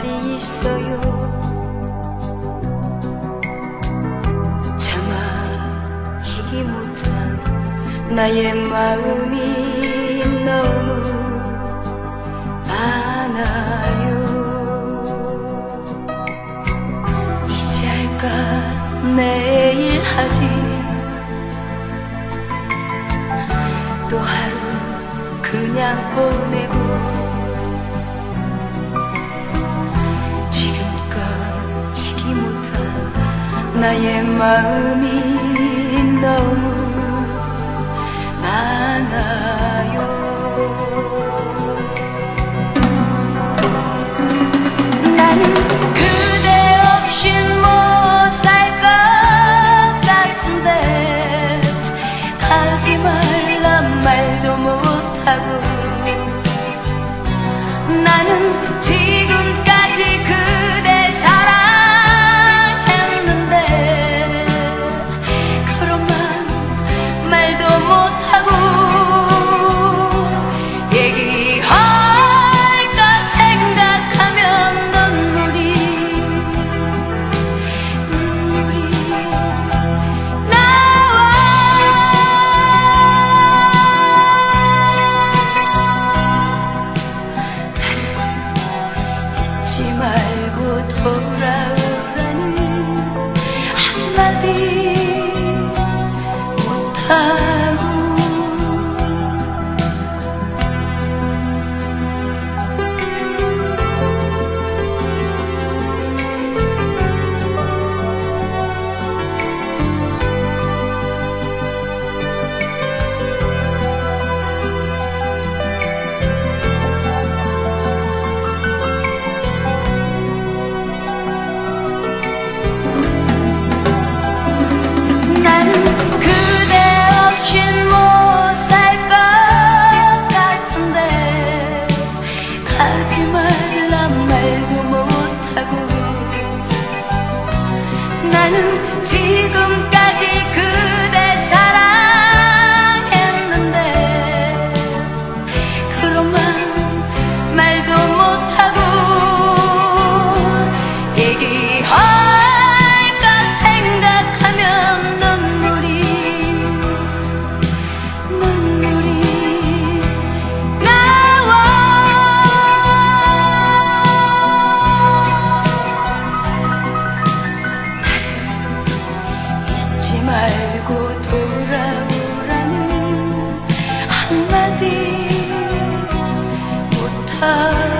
말이 있어요. 차마 희기 못한 나의 마음이 너무 많아요. 이제 할까? 내일 하지. 또 하루 그냥 보내. 나의 마음이 突然 지금까지 말고 돌아오라는 한마디 못하